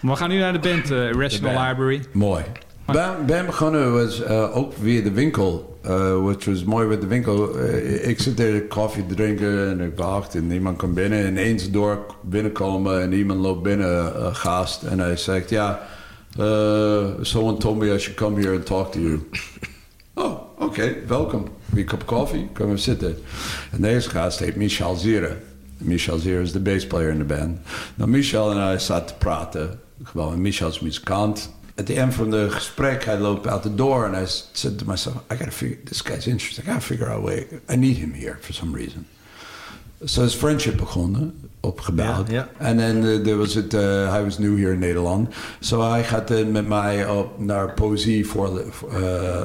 We gaan nu naar de band eh, Irrational De band. Library. Mooi. Ben, ben begonnen was eh, ook via de winkel. eh which was mooi met de winkel. Eh, ik zit er koffie drinken en ik wacht en niemand komt binnen. En eens door binnenkomen en iemand loopt binnen, eh, gast. En hij zegt, ja, eh, someone told me I should come here and talk to you. oh, okay, oké, welkom. Wie cup koffie? Kom even zitten. En deze gast heet Michel Zira. Michel Zira is the bass player in the band. Nou, Michel en hij zaten te praten. Gewoon, Michel is muzikant. At the end van de gesprek, hij loopt out the door and I said to myself, I gotta figure, this guy's interesting. I gotta figure out a way. I need him here for some reason. So his friendship begonnen, opgebouwd. En dan er was het, hij was nieuw hier in Nederland. Zo hij gaat eh, met mij op naar poëzie voor uh,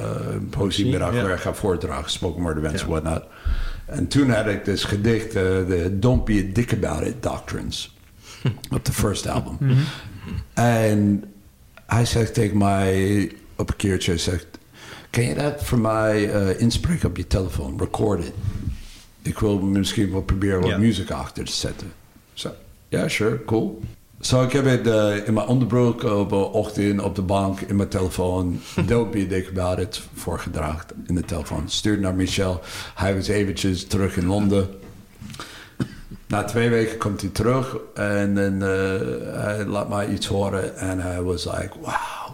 poëziemiddag waar hij gaat voordragen, spoken word events, Ja. whatnot. En toen had ik dus gedicht, de Don't Be a Dick About It Doctrines, op de first album. Mhm. En hij zegt tegen mij op een keertje, hij zegt, kan je dat voor mij inspreken op je telefoon, record it? Ik wil misschien wel proberen wat Ja. muziek achter te zetten. Zo, ja, sure, cool. Zo, ik heb het eh, in mijn onderbroek op de ochtend op de bank in mijn telefoon. Don't be a dick about it. Voorgedraagd in de telefoon. Stuurde naar Michel. Hij was eventjes terug in Londen. Na twee weken komt hij terug en dan eh, hij laat mij iets horen. En hij was like, wow,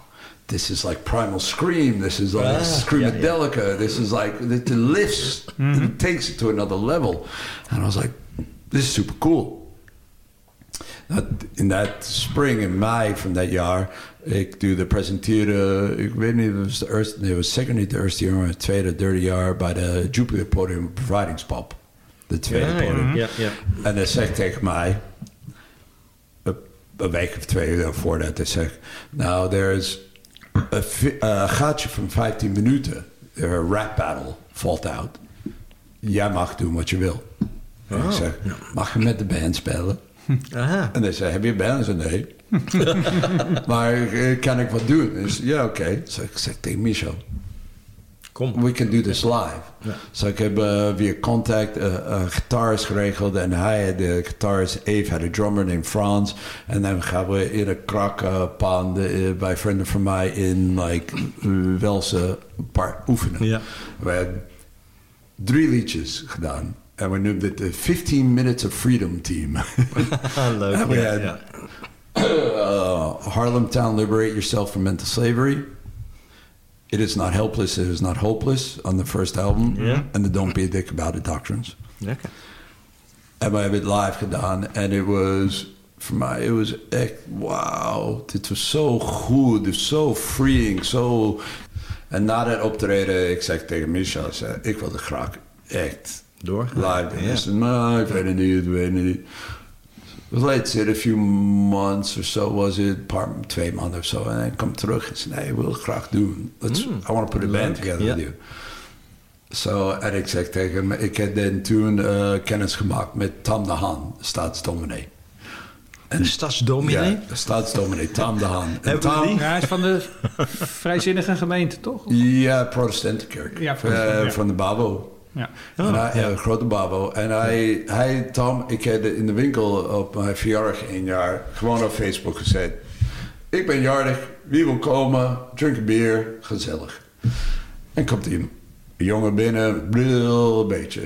this is like Primal Scream. This is like Ah, Screamadelica. This is like, it lifts, it takes it to another level. And I was like, this is super cool. Nou, in dat spring in mei van dat jaar, ik doe de presenteren, ik weet niet, het was de eerste, nee, het was zeker niet de eerste jaar, maar het tweede, derde jaar bij de Jupiter Podium op Bevrijdingspop. De tweede Ja, ja, podium. ja, ja. En hij zegt tegen mij, een, een week of twee voordat, hij zegt, nou, er is een gaatje van 15 minuten, een rap battle valt uit. Jij mag doen wat je wil. En Oh. ik zeg, mag je met de band spelen? Aha. En hij zei, heb je band? Ik zei, nee. maar eh, kan ik wat doen? Dus ja, oké. Dus ik zeg tegen Michel, Kom. we can do this live. Ja. Dus ik heb eh, via contact eh, een gitarist geregeld. En hij had de gitarist, Eve had een drummer named Frans. En dan gaan we in een krakpan bij vrienden van mij in like, eh, Welse een oefenen. Ja. We hebben drie liedjes gedaan. En we noemden het de 15 Minutes of Freedom Team. Leuk. Ja, had Harlem Town, Liberate Yourself from Mental Slavery. It is not helpless, it is not hopeless on the first album. Ja. En the Don't Be a Dick About It Doctrines. Lekker. En we hebben het live gedaan. En het was, voor mij, het was echt, wauw. Dit was zo goed, dus zo freeing, zo... En na dat optreden, ik zei tegen Michel, ik, wilde graag echt Door? Live. Ja. nou, ik weet het niet, ik weet het niet. Let's say a few months or so was it, paar, twee maanden of zo. En hij kwam terug en zei, nee, ik wil het graag doen. Let's, Mm. I want to put a band together with you. Zo, en ik zeg tegen hem, ik heb dan toen eh, kennis gemaakt met Tam de Haan, staatsdominee. De stadsdominee? Ja, staatsdominee, Tam de Haan. En Tam- die? Ja, hij is van de vrijzinnige gemeente, toch? Ja, protestantenkerk. Ja, Eh, ja. van de Babo. Ja. En hij, eh, grote Babo. En hij, hij, Tom, ik heb in de winkel op mijn verjaardag één jaar gewoon op Facebook gezet. Ik ben jarig, wie wil komen, drink een bier, gezellig. En komt hij een jongen binnen, bril, een beetje...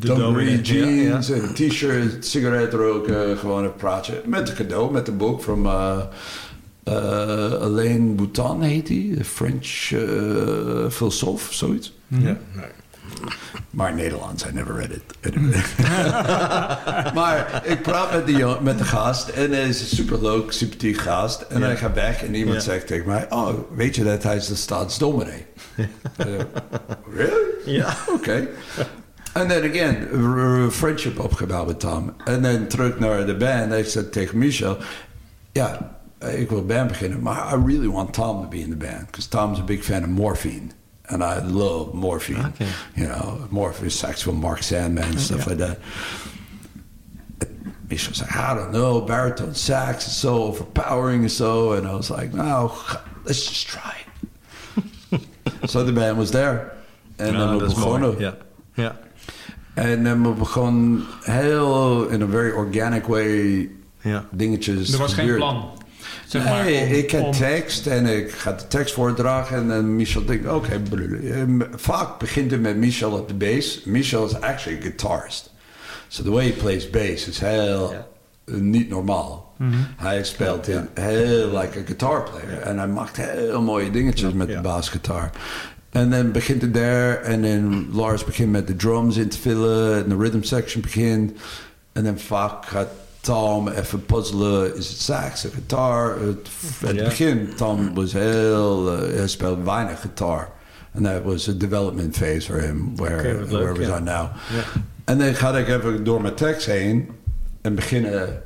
ja, jeans, en een t-shirt, sigaret roken, gewoon een praatje. Met een cadeau, met een boek van uh, uh, Alain Boutan heet hij, de French uh, filosoof, zoiets. Ja. Maar Nederlands, I never read it. maar ik praat met, die, met de gast en hij is een superleuk, sympathiek gast. En Ja. hij gaat weg en iemand zegt tegen mij, oh, weet je dat hij is de staatsdominee? Uh, really? Ja. Oké. En then again, friendship opgebouwd met Tom. En dan terug naar de band. Ik zei tegen Michel, ja, ik wil band beginnen, maar I really want Tom to be in the band. Because Tom's a big fan of morphine. And I love morphine. Okay. You know, morphine, saxophone, Mark Sandman, stuff like that. Misha was like, I don't know, baritone sax is so overpowering and so. And I was like, no, let's just try it. so the band was there. En Ja, dan we dat is mooi. begonnen. Ja. Ja. En dan we begonnen heel in a very organic way Ja. dingetjes. Er was geen plan. Zeg nee, om- ik heb om- tekst en ik ga de tekst voordragen. En dan Michel denkt, oké, okay, vaak begint het met Michel op de bass. Michel is actually a guitarist. So the way he plays bass is heel eh, niet normaal. Mhm. Hij speelt in heel like a guitar player. En hij maakt heel mooie dingetjes met de basgitaar. En dan begint het daar. En dan Lars begint met de drums in te vullen. En de rhythm section begint. En dan vaak gaat Tom even puzzelen. Is het sax, gitaar? Het, het begin, Tom was heel... eh, hij speelde weinig gitaar. En that was a development phase for him. Where, leuk, where we are now. Ja. En dan ga ik even door mijn tekst heen. En beginnen...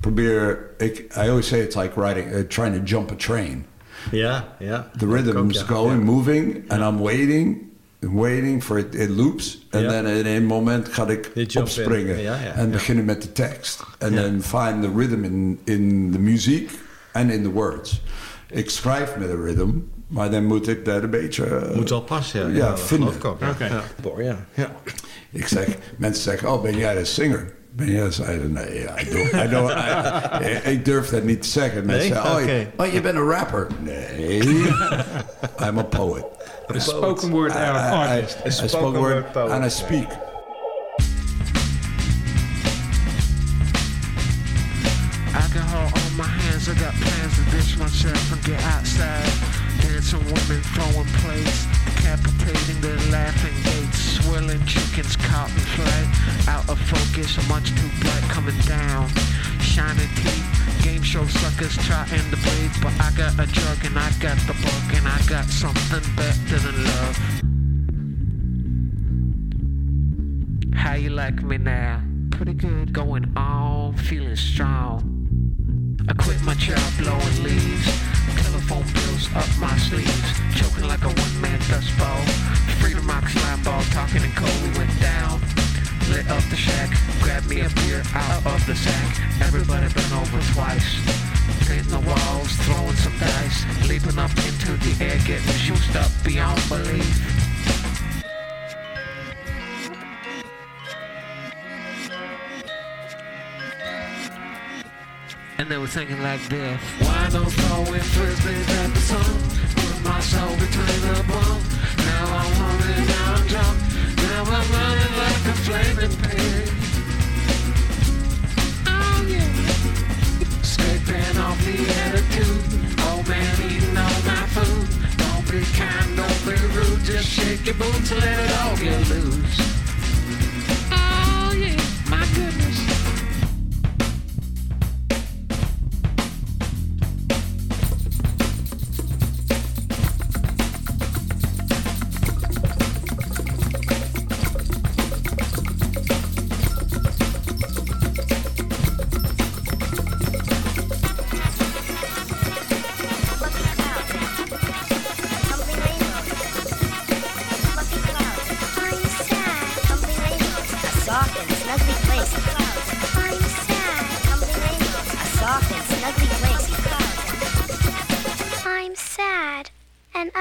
Probeer... Ik, I always say it's like riding, uh, trying to jump a train. Ja, ja. The Dat rhythm's going, moving, and I'm waiting, waiting for it. It loops, and Ja. then in een moment ga ik Je opspringen in. Ja, ja, en ja. beginnen met de tekst. En Ja. then find the rhythm in, in the muziek en in the words. Ik schrijf met een rhythm, maar dan moet ik dat een beetje... eh, Moet wel passen, ja. Ja, vinden. geloof ik ook. Ja. Oké. Ja. Ja. ja. Ik zeg, mensen zeggen, oh, ben jij de singer? Ben jij de Nee, ja, I don't, I don't, I- ik durf dat niet te zeggen. Mensen Nee? zeggen, oh, Oké. oh, je bent een rapper. Nee, I'm a poet. Een spoken word I- I- artist. I- I spoken spoken word word poet. and I speak. Alcohol on my hands, I got plans to ditch myself and get outside. Dancing women throwing plates, decapitating their laughing gates, swirling chickens caught in flight. Out of focus, much too bright coming down. Shining teeth, game show suckers trying to breathe, but I got a drug and I got the bug and I got something better than love. How you like me now? Pretty good, going on, feeling strong. I quit my job blowing leaves. Telephone bills up my sleeves. Choking like a one man dust ball. Freedom rock slime ball. Talking in cold, we went down. Lit up the shack. Grabbed me a beer out of the sack. Everybody been over twice. Hitting the walls, throwing some dice. Leaping up into the air, getting juiced up beyond belief. And they were thinking like this Why don't throwing frisbees at the sun Put my soul between the bone Now I'm hungry, now I'm drunk Now I'm running Scraping off the attitude. Old man eating all my food. Don't be kind, don't be rude. Just shake your boots and let it all get loose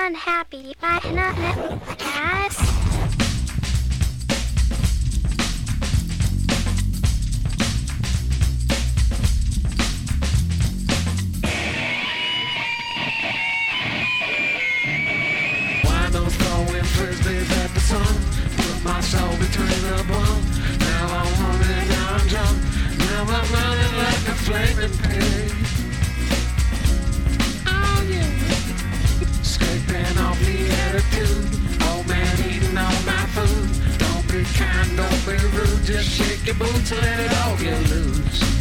unhappy. I cannot pass. Why don't throwing frisbees at the sun? Put my soul between the bone. Now I'm running down jump. Now I'm running like a flaming pig. Old man eating all my food. Don't be kind, don't be rude. Just shake your boots and let it all get loose.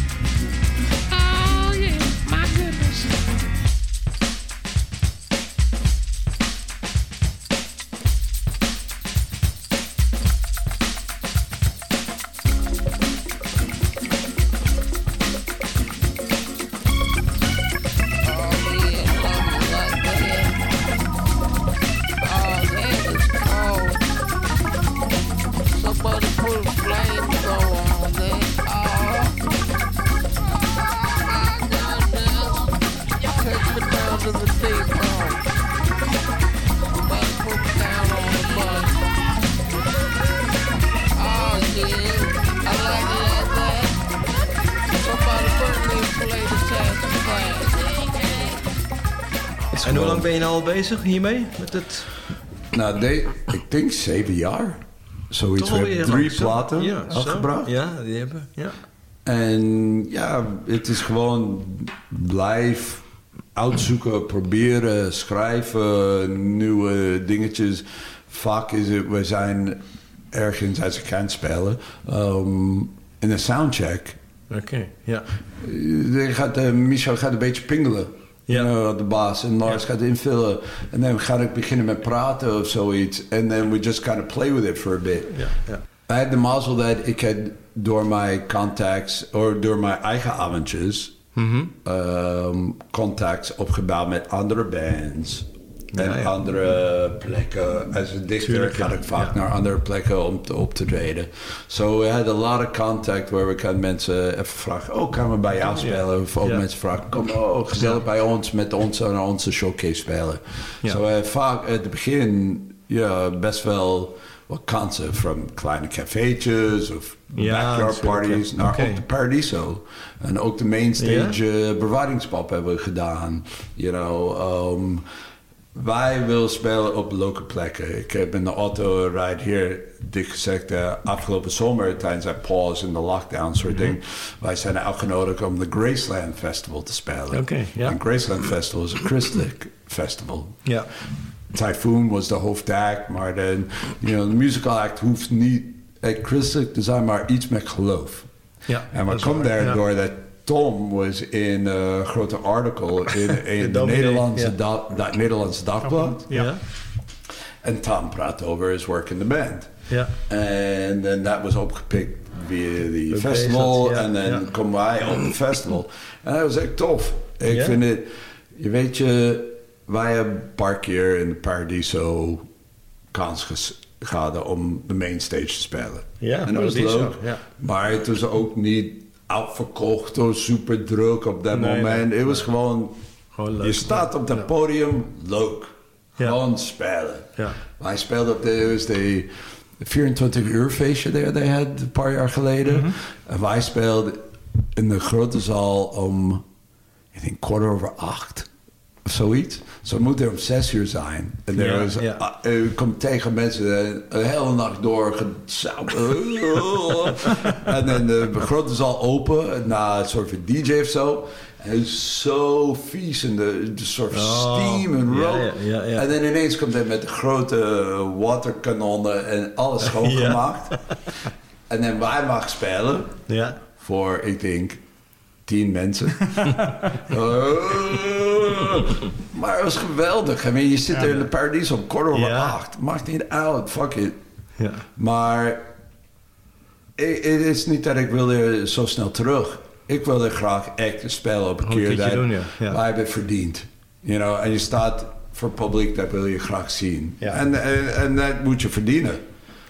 Bezig hiermee? Met het... Nou, de, ik denk zeven jaar. Zoiets. We hebben drie platen Ja, zo. afgebracht. Ja, die hebben. Ja. En ja, het is gewoon blijf uitzoeken, proberen, schrijven, nieuwe dingetjes. Vaak is het, we zijn ergens als ik kan spelen, ehm, in een soundcheck. Oké, ja. Dan gaat, eh, Michel gaat een beetje pingelen. Ja. de baas. En Lars gaat invullen. En dan ga ik beginnen met praten of zoiets. En then we just kind of play with it for a bit. Ja. I had de mazzel dat ik had door mijn contacts, of door mijn eigen avondjes, Mhm. ehm, contacts opgebouwd met andere bands. En Ja, ja. andere plekken. Als een dichter Tuurlijk, ga ik vaak naar andere plekken om te, op te treden. So we had a lot of contact waar we kan mensen even vragen... oh, kan we bij jou spelen? Of ook mensen vragen... kom oh, gezellig bij ons met ons naar onze showcase spelen. Zo we vaak at het begin ja, best wel wat kansen. Van kleine cafeetjes of Ja, backyard parties naar Oké. ook de Paradiso. En ook de mainstage eh, bevaringspop hebben we gedaan. You know, um, wij willen spelen op leuke plekken. Ik heb in de auto ride hier, dik gezegd, eh, afgelopen zomer tijdens een pause in de lockdown soort Mhm. ding. Wij zijn uitgenodigd om de Graceland Festival te spelen. Oké, ja. En Graceland Festival is een christelijk festival. Ja. Typhoon was de hoofdact, maar de, you know, de musical act hoeft niet echt christelijk te zijn, maar iets met geloof. Ja, en dat komt waar, ja. daardoor dat Tom was in een grote artikel in, in de Nederlandse, ja. da, da- Nederlandse dagblad. Ja. En Tom praat over his work in the band. Ja. En dan dat was opgepikt via Oké, festival. dat- ja, en dan ja. komen wij op het festival. En dat was echt tof. Ik vind het... Je weet je, wij hebben een paar keer in de Paradiso kans gehad om de mainstage te spelen. Ja, en dat was leuk. ja. Maar het was ook niet uitverkocht of super druk op dat Nee, moment. nee, het was gewoon... Gewoon leuk. Je staat op dat podium, leuk. Gewoon spelen. Ja. Wij speelden op de, was de 24 uur feestje daar, they had een paar jaar geleden. Mhm. En wij speelden in de grote zaal om, ik denk kwart over acht. Of zoiets. Zo moet er om zes uur zijn. En Ja, er was, ja. ah, ik kom tegen mensen eh, een hele nacht door en dan de grote zaal open, na een soort van DJ of zo. En is zo vies en de, de soort Oh, steam en rook. ja. En dan ineens komt hij met de grote waterkanonnen en alles schoongemaakt. En dan wij mag spelen. Voor, ik denk, tien mensen. maar het was geweldig. I mean, je zit er in de paradies om kwart over acht. Maakt niet uit, fuck it. Ja. Maar het is niet dat ik wilde zo snel terug. Ik wilde graag echt spelen op een keer dat doen, ja. Ja. wij hebben verdiend. You know, en je staat voor publiek, dat wil je graag zien. Ja. En, en, en dat moet je verdienen.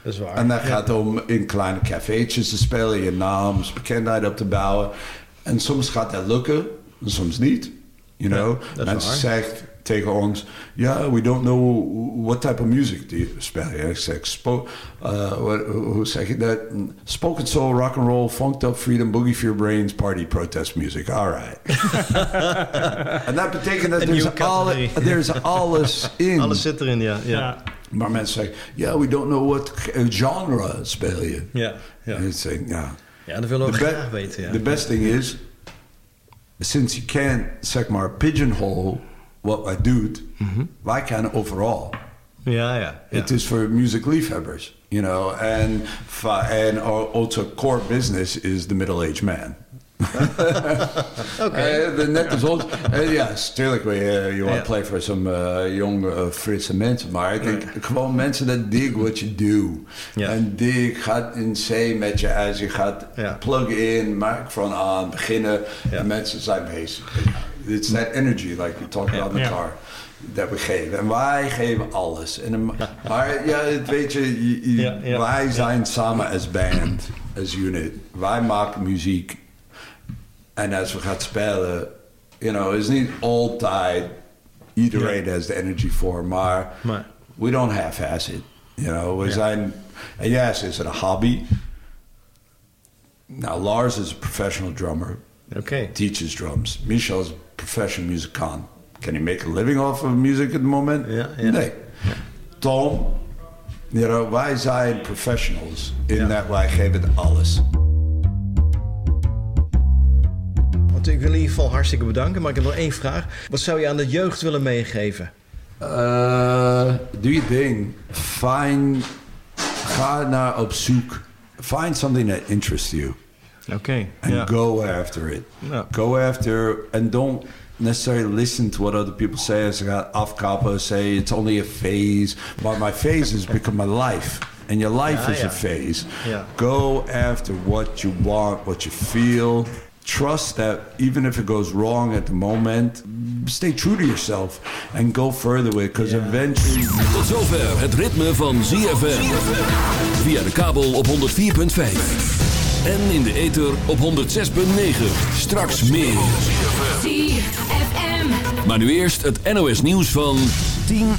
Dat is waar. En dat gaat om in kleine cafeetjes te spelen, je naam, bekendheid op te bouwen. En soms gaat dat lukken, en soms niet. You know? Mensen waar. zeggen tegen ons, ja, we don't know what type of music do you speel je. En ik zeg, spo uh, what, hoe zeg je dat? Spoken soul, rock and roll, funked up freedom, boogie for your brains, party, protest music. All right. en dat betekent dat er is, alle, alles in. Alles zit erin, ja. ja. Maar mensen zeggen, ja, we don't know what genre speel je. Ja, ja. En ik zeg, ja. Ja, dat willen we The graag weten, ja. The best thing is, since you can't, zeg maar, pigeonhole what wij doen, mhm. wij kunnen overal. Ja, ja. ja. Het is voor muziekliefhebbers, you know. En va- en our- core business is the middle-aged man. Oké. Eh, net als ons. Eh, ja, tuurlijk, wil je, je want Ja. to play for some eh, jonge, eh, frisse mensen. Maar ik denk gewoon mensen dat dig what you do. En dig gaat in zee met je als je gaat plug in, microfoon aan, beginnen. En mensen zijn bezig. It's that energy, like we talked about in the car. Dat we geven. En wij geven alles. En, een- Maar ja, het weet je, je- je- Ja, ja. wij zijn samen als band, als unit. Wij maken muziek. En als we gaan spelen, you know, is niet altijd iedereen has the energy voor, maar Maar, we don't half-ass it. You know, we Ja. zijn, en yes, is het een hobby? Nou, Lars is a professional drummer. Okay. Teaches drums. Michel is a professional musician. Can he make a living off of music at the moment? Yeah, ja. Nee. Tom, you know, wij zijn professionals in dat wij geven alles. Ik wil in ieder geval hartstikke bedanken, maar ik heb nog één vraag. Wat zou je aan de jeugd willen meegeven? Uh, doe je ding. Find, ga naar op zoek. Find something that interests you. Oké. And ja. go after it. Go after, and don't necessarily listen to what other people say. As I got off copper say it's only a phase. But my phase has become my life. And your life Ja, is ja. a phase. Ja. Go after what you want, what you feel. Trust that even if it goes wrong at the moment, stay true to yourself and go further with it. Because eventually, Tot zover het ritme van ZFM. Via de kabel op 104.5. En in de ether op 106.9. Straks meer. ZFM. Maar nu eerst het NOS nieuws van 10